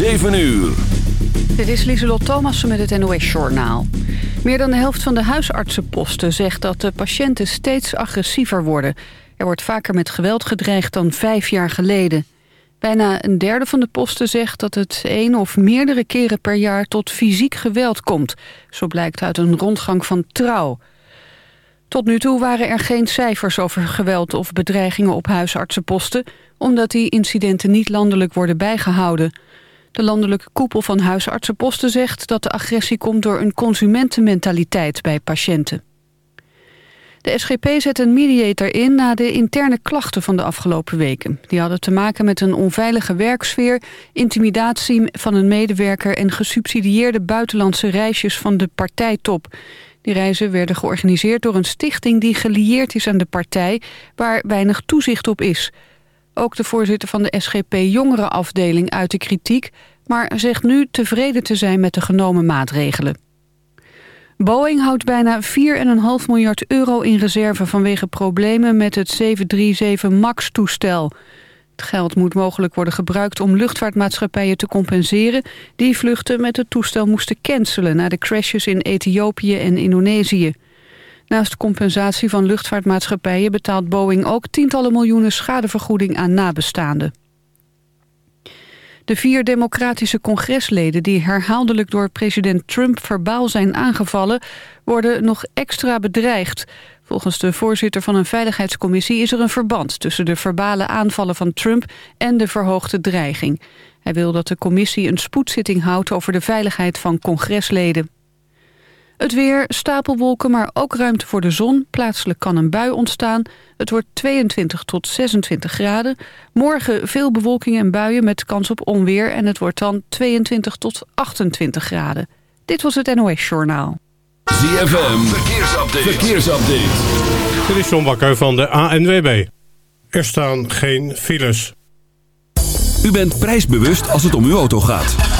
7 uur. Dit is Lieselot Thomassen met het NOS-journaal. Meer dan de helft van de huisartsenposten zegt dat de patiënten steeds agressiever worden. Er wordt vaker met geweld gedreigd dan vijf jaar geleden. Bijna een derde van de posten zegt dat het één of meerdere keren per jaar tot fysiek geweld komt. Zo blijkt uit een rondgang van Trouw. Tot nu toe waren er geen cijfers over geweld of bedreigingen op huisartsenposten... omdat die incidenten niet landelijk worden bijgehouden. De landelijke koepel van huisartsenposten zegt dat de agressie komt door een consumentenmentaliteit bij patiënten. De SGP zet een mediator in na de interne klachten van de afgelopen weken. Die hadden te maken met een onveilige werksfeer, intimidatie van een medewerker... en gesubsidieerde buitenlandse reisjes van de partijtop. Die reizen werden georganiseerd door een stichting die gelieerd is aan de partij... waar weinig toezicht op is. Ook de voorzitter van de SGP Jongerenafdeling uit de kritiek... maar zegt nu tevreden te zijn met de genomen maatregelen. Boeing houdt bijna 4,5 miljard euro in reserve vanwege problemen met het 737 MAX-toestel. Het geld moet mogelijk worden gebruikt om luchtvaartmaatschappijen te compenseren... die vluchten met het toestel moesten cancelen na de crashes in Ethiopië en Indonesië. Naast compensatie van luchtvaartmaatschappijen betaalt Boeing ook tientallen miljoenen schadevergoeding aan nabestaanden. De vier democratische congresleden die herhaaldelijk door president Trump verbaal zijn aangevallen, worden nog extra bedreigd. Volgens de voorzitter van een veiligheidscommissie is er een verband tussen de verbale aanvallen van Trump en de verhoogde dreiging. Hij wil dat de commissie een spoedzitting houdt over de veiligheid van congresleden. Het weer, stapelwolken, maar ook ruimte voor de zon. Plaatselijk kan een bui ontstaan. Het wordt 22 tot 26 graden. Morgen veel bewolking en buien met kans op onweer. En het wordt dan 22 tot 28 graden. Dit was het NOS Journaal. ZFM, verkeersupdate. verkeersupdate. Dit is John Bakker van de ANWB. Er staan geen files. U bent prijsbewust als het om uw auto gaat.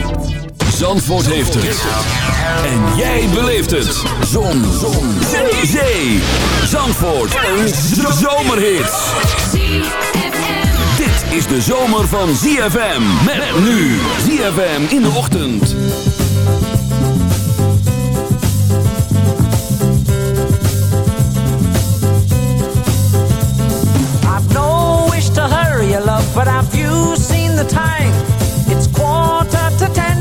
Zandvoort heeft het. En jij beleeft het. Zon. Zon. Zee. Zee. Zandvoort. Een zomerhit. Dit is de zomer van ZFM. Met nu. ZFM in de ochtend. I've no wish to hurry you, love, but have you seen the time?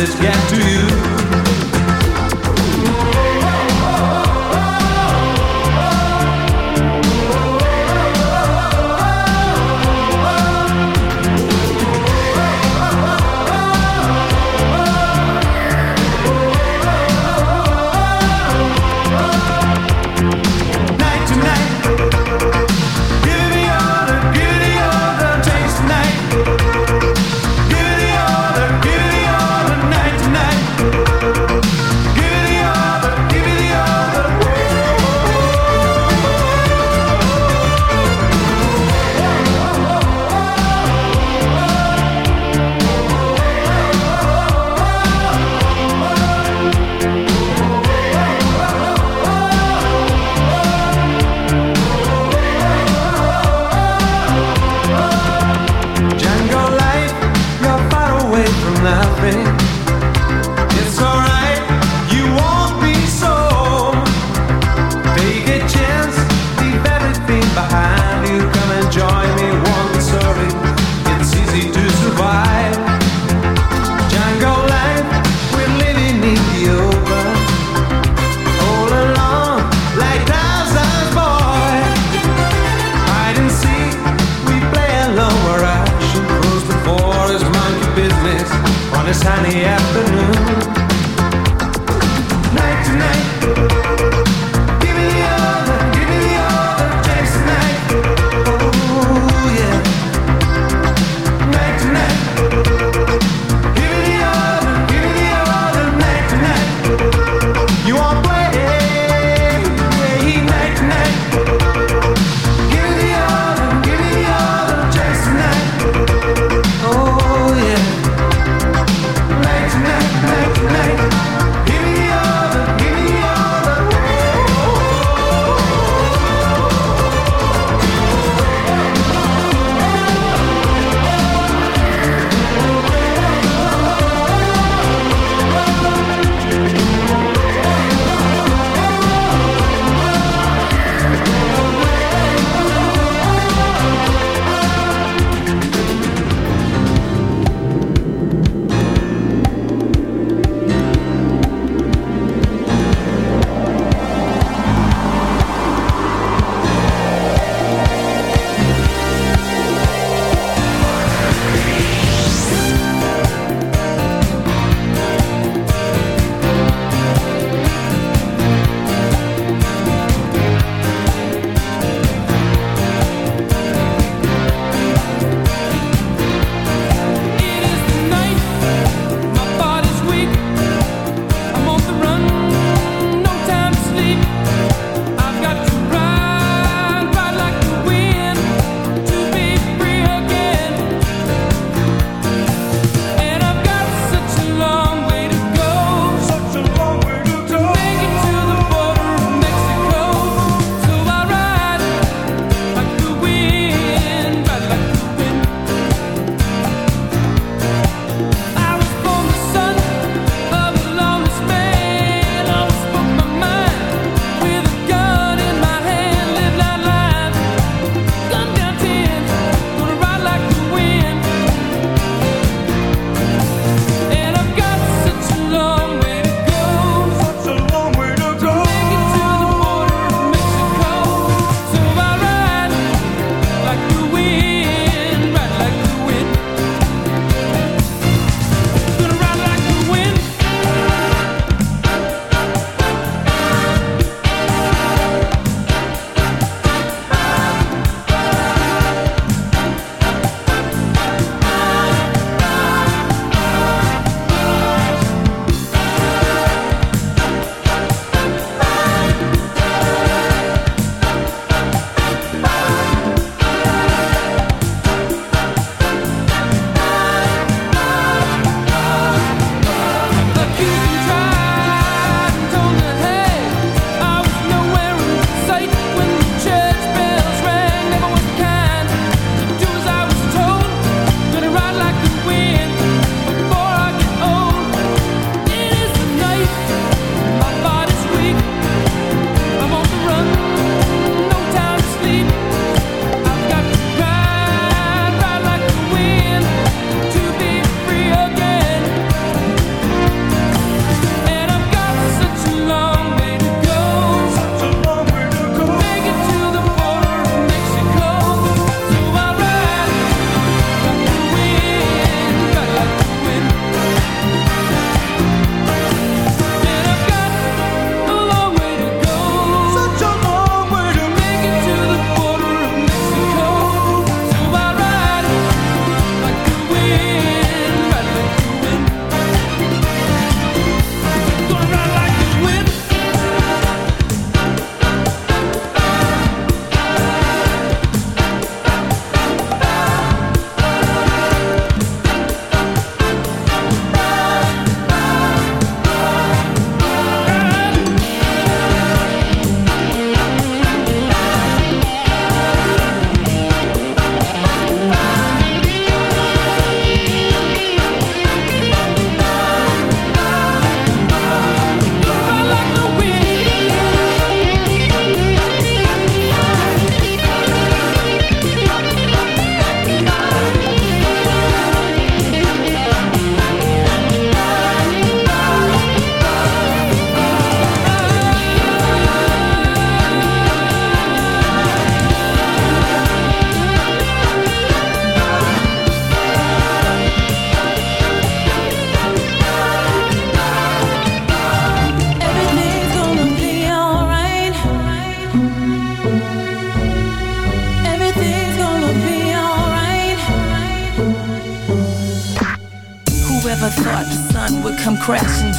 Message get to you.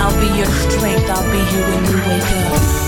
I'll be your strength. I'll be here when you wake up.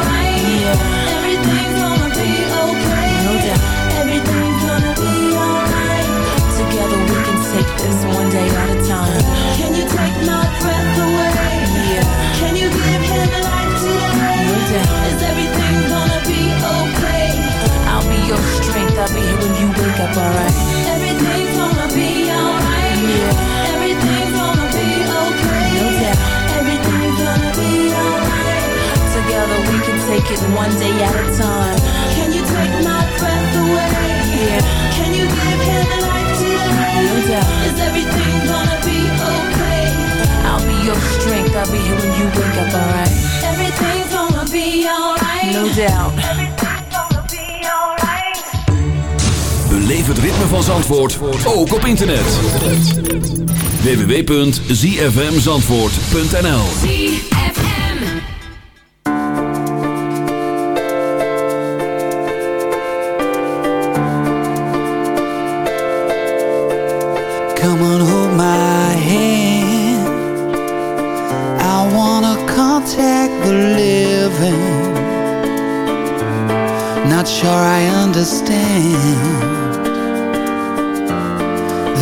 Zandvoort, ook op internet. www.zfmzandvoort.nl Come on, hold my hand. I wanna contact the living. Not sure I understand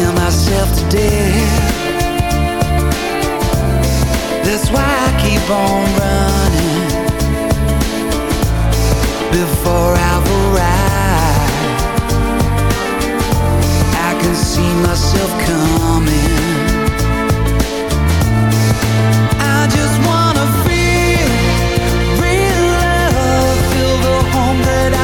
her. Myself to death. That's why I keep on running before I've. I can see myself coming. I just wanna feel real love, feel the home that I